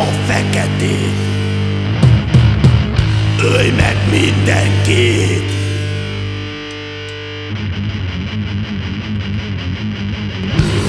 a feketét. Ölj meg mindenkit! senkitől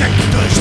shake the